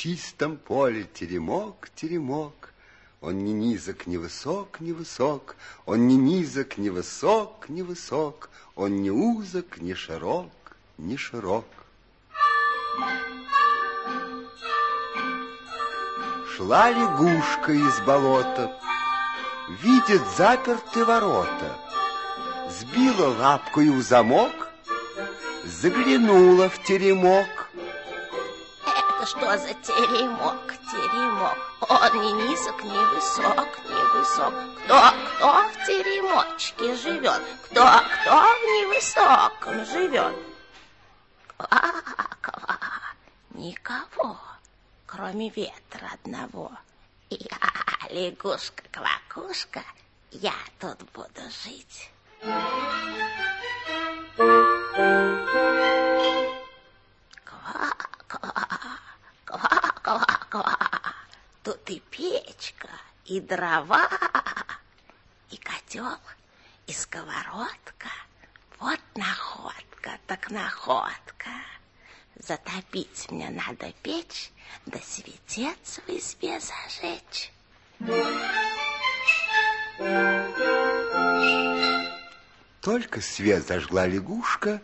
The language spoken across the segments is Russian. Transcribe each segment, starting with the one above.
чистом поле теремок, теремок. Он ни низок, ни высок, ни высок, Он ни низок, ни высок, ни высок, Он ни узок, ни широк, ни широк. Шла лягушка из болота, Видит заперты ворота, Сбила лапкою замок, Заглянула в теремок. Это что за теремок, теремок? Он ни низок, ни высок, ни высок. Кто, кто в теремочке живет? Кто, кто в невысоком живет? Ква, ква, никого, кроме ветра одного. Я, лягушка-квакушка, я тут буду жить. И печка, и дрова, и котел, и сковородка. Вот находка, так находка. Затопить мне надо печь, да светец в избе зажечь. Только свет зажгла лягушка,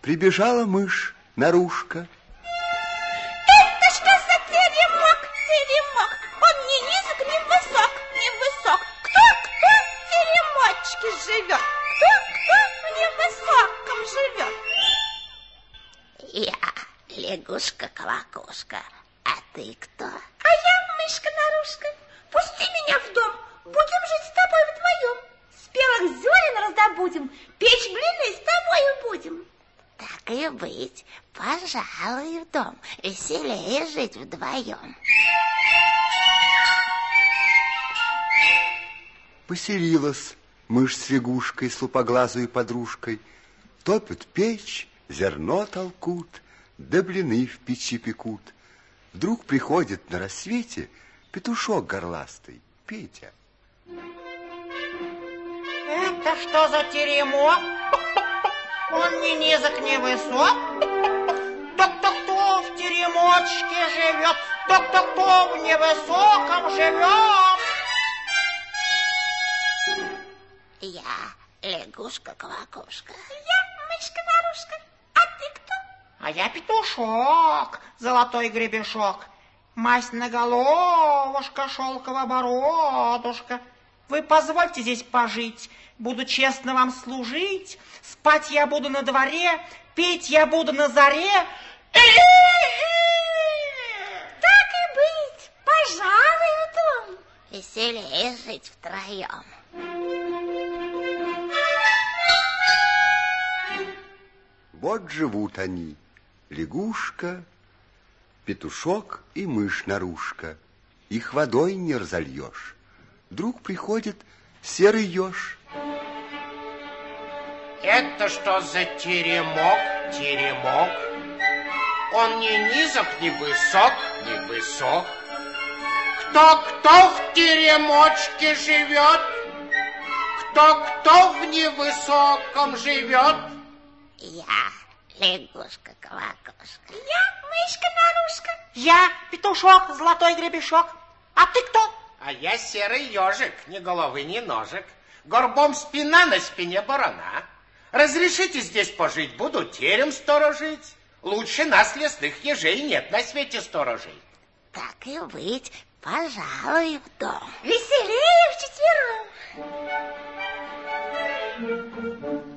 прибежала мышь наружка. Живет? Кто, кто в невысоком живет? Я лягушка-квакушка, а ты кто? А я мышка-нарушка. Пусти меня в дом. Будем жить с тобой вдвоем. Спелых зерен раздобудем, печь блины с тобою будем. Так и быть, пожалуй, в дом. Веселее жить вдвоем. Поселилась мышь с лягушкой, с лупоглазой подружкой. Топят печь, зерно толкут, да блины в печи пекут. Вдруг приходит на рассвете петушок горластый, Петя. Это что за теремок? Он ни низок, ни высок. Кто-кто-кто в теремочке живет, кто-кто-кто в невысоком живет. Лягушка-квакушка. Я мышка-нарушка. А ты кто? А я петушок, золотой гребешок. Масть на головушка, шелковая бородушка. Вы позвольте здесь пожить, буду честно вам служить. Спать я буду на дворе, петь я буду на заре. Так и быть, пожалуй, в дом. Веселее жить втроем. Вот живут они, лягушка, петушок и мышь-нарушка. Их водой не разольешь. Вдруг приходит серый еж. Это что за теремок, теремок? Он ни низок, ни высок, ни высок. Кто-кто в теремочке живет? Кто-кто в невысоком живет? Я лягушка-квакушка. Я мышка-нарушка. Я петушок, золотой гребешок. А ты кто? А я серый ежик, ни головы, ни ножек. Горбом спина на спине барана. Разрешите здесь пожить, буду терем сторожить. Лучше нас, лесных ежей, нет на свете сторожей. Так и быть, пожалуй, в дом. Веселее вчетвером.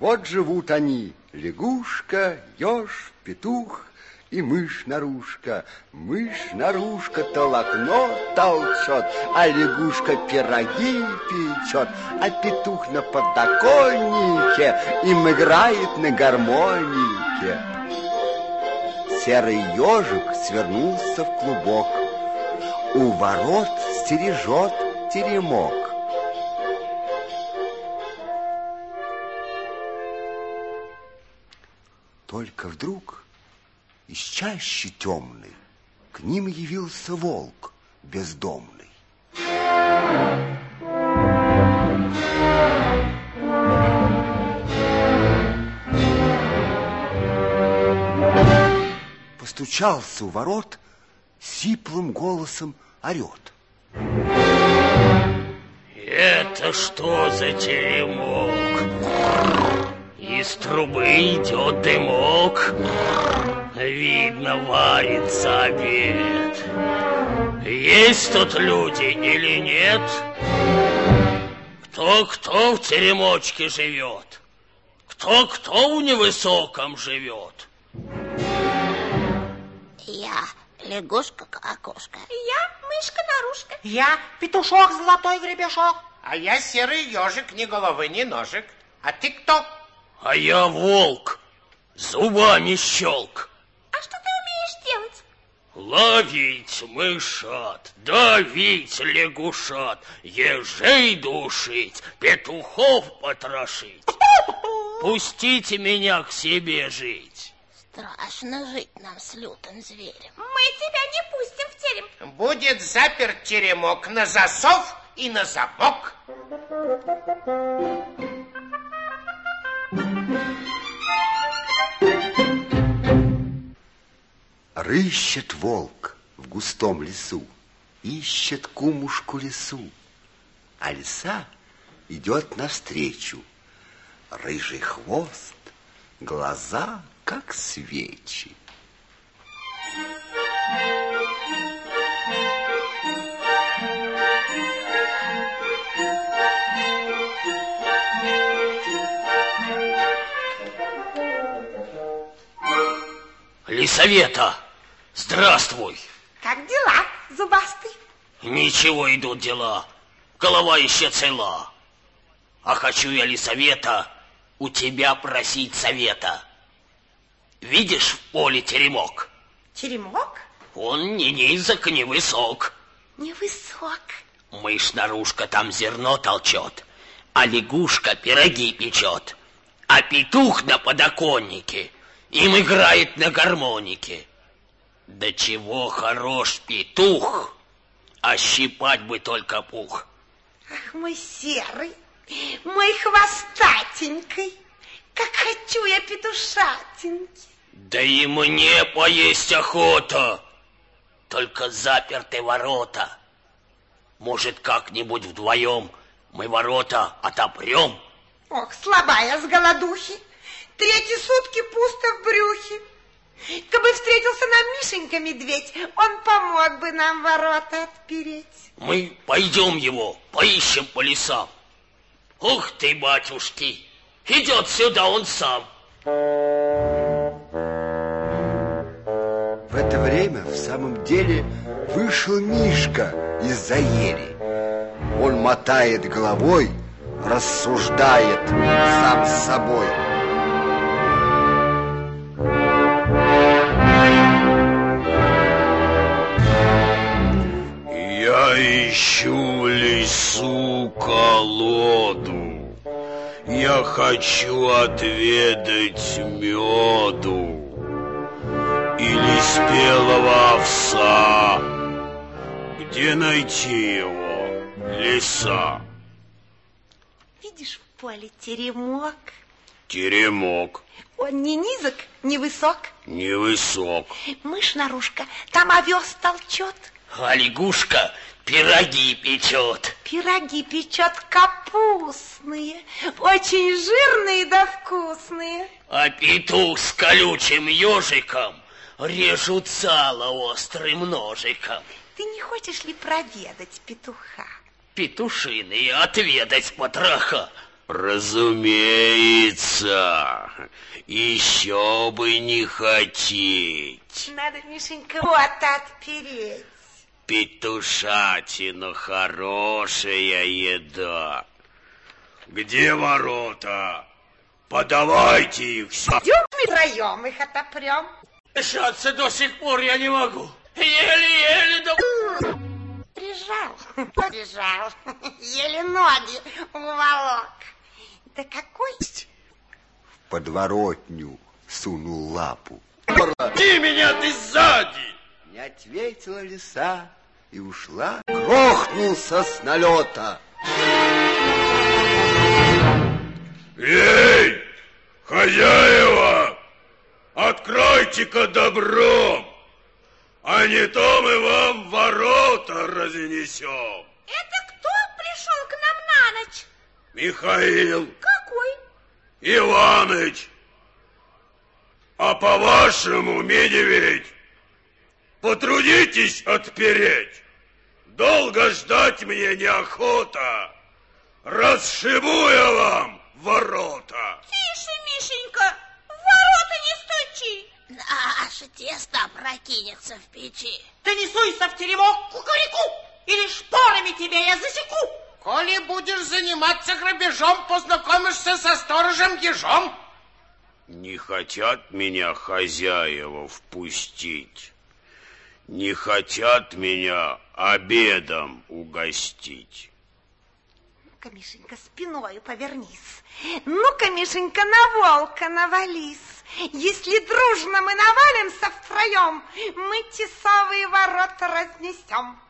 Вот живут они, лягушка, еж, петух и мышь-нарушка. Мышь-нарушка толокно толчет, а лягушка пироги печет, а петух на подоконнике им играет на гармонике. Серый ежик свернулся в клубок, у ворот стережет теремок. Только вдруг из чащи темной к ним явился волк бездомный. Постучался у ворот, сиплым голосом орет. Это что за теремок? Из трубы идет дымок. Видно, варится обед. Есть тут люди или нет? Кто-кто в теремочке живет? Кто-кто в невысоком живет? Я лягушка-кокошка. Я мышка-нарушка. Я петушок золотой гребешок. А я серый ежик, ни головы, ни ножек. А ты кто? А я волк, зубами щелк. А что ты умеешь делать? Ловить мышат, давить лягушат, ежей душить, петухов потрошить. Пустите меня к себе жить. Страшно жить нам с лютым зверем. Мы тебя не пустим в терем. Будет заперт теремок на засов и на замок. Рыщет волк в густом лесу, ищет кумушку лесу, а лиса идет навстречу. Рыжий хвост, глаза, как свечи. Лисавета, здравствуй. Как дела, зубастый? Ничего идут дела, голова еще цела. А хочу я, Лисавета, у тебя просить совета. Видишь в поле теремок? Теремок? Он ни низок, ни высок. Невысок. Мышь-нарушка там зерно толчет, а лягушка пироги печет, а петух на подоконнике им играет на гармонике. Да чего хорош петух, а щипать бы только пух. Ах, мой серый, мой хвостатенький, как хочу я петушатенький. Да и мне поесть охота, только заперты ворота. Может, как-нибудь вдвоем мы ворота отопрем? Ох, слабая с голодухи, третьи сутки пусто в брюхе. Кабы встретился нам Мишенька медведь, он помог бы нам ворота отпереть. Мы пойдем его, поищем по лесам. Ух ты, батюшки, идет сюда он сам. В это время в самом деле вышел Мишка из-за ели. Он мотает головой, рассуждает сам с собой. Ищу лесу колоду. Я хочу отведать меду или спелого овса. Где найти его, леса? Видишь в поле теремок? Теремок Он не низок, не высок. невысок, Мышь-нарушка там овес толчет, а лягушка пироги печет. пироги печет капустные, очень жирные да вкусные. А петух с колючим ежиком режут сало острым ножиком. Ты не хочешь ли проведать петуха? Петушиные отведать потроха. Разумеется, еще бы не хотеть. Надо, Мишенька, вот отпереть. Петушатина хорошая еда. Где ворота? Подавайте их сюда. Идем втроем их отопрем. Решаться до сих пор я не могу. Еле-еле да... Прижал, прижал, еле ноги уволок. Да какой В подворотню сунул лапу. Ты меня ты сзади! Не ответила лиса и ушла. Грохнулся с налета. Эй, хозяева, откройте-ка добром. а не то мы вам ворота разнесем. Это кто пришел к нам на ночь? Михаил Какой? Иваныч. А по-вашему, медведь, потрудитесь отпереть. Долго ждать мне неохота. Расшибу я вам ворота. Тише, Мишенька, в ворота не стучи. Наше тесто опрокинется в печи. Ты не суйся в теремок кукареку, или шпорами тебя я засеку. Коли будешь заниматься грабежом, познакомишься со сторожем ежом. Не хотят меня хозяева впустить. Не хотят меня обедом угостить. Ну-ка, Мишенька, спиною повернись. Ну-ка, Мишенька, на волка навались. Если дружно мы навалимся втроем, мы тесовые ворота разнесем.